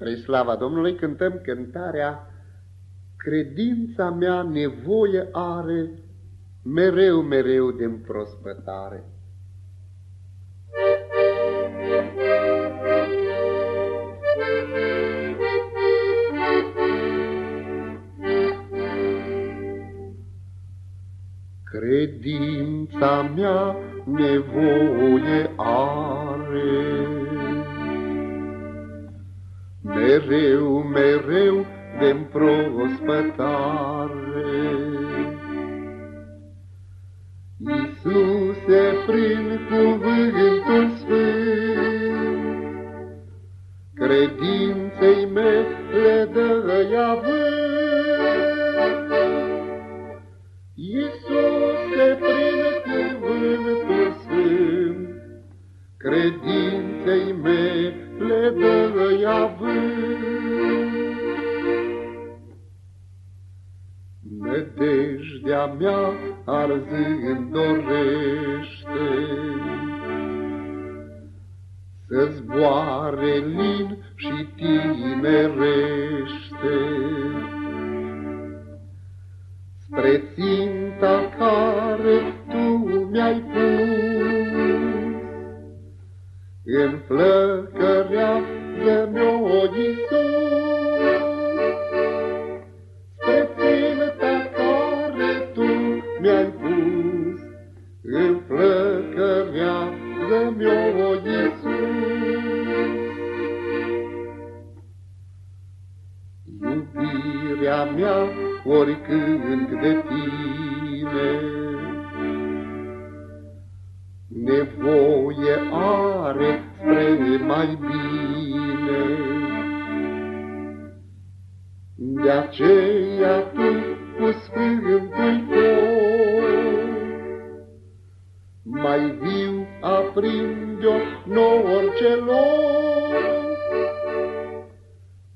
Spre slava Domnului cântăm cântarea Credința mea nevoie are mereu, mereu de împrospătare. Credința mea nevoie are mereu, mereu de prospătare. Iisuse, prin cuvântul sfânt, credinței mele dă-i avânt. Iisuse, prin dă-i avânt. Nădejdea mea arzând dorește Să zboare lin și tinerește Spre ținta care tu mi-ai pus În flăcărează-mi-o, Iisus mi-ai pus, în flăcărează-mi-o, Iisus. Iubirea mea oricând de tine, Nevoie are spre mai bine. De aceea tu cu sfântul mai viu aprind-o orice loc.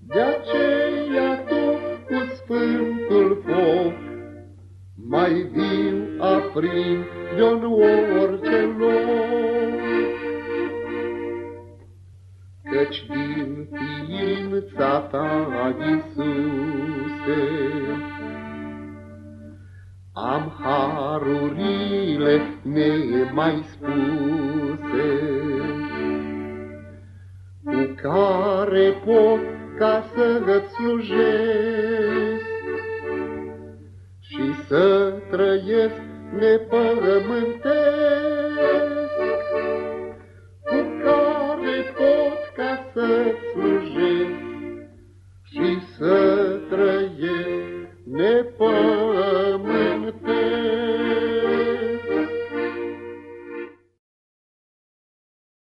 De aceea tu cu sfântul foc, mai viu aprind-o orice loc. Căci din ființa ta, Iisuse, am harurile nemai spuse, Cu care pot ca să-ți slujesc Și să trăiesc ne nepărământesc, cu care pot ca să slujesc.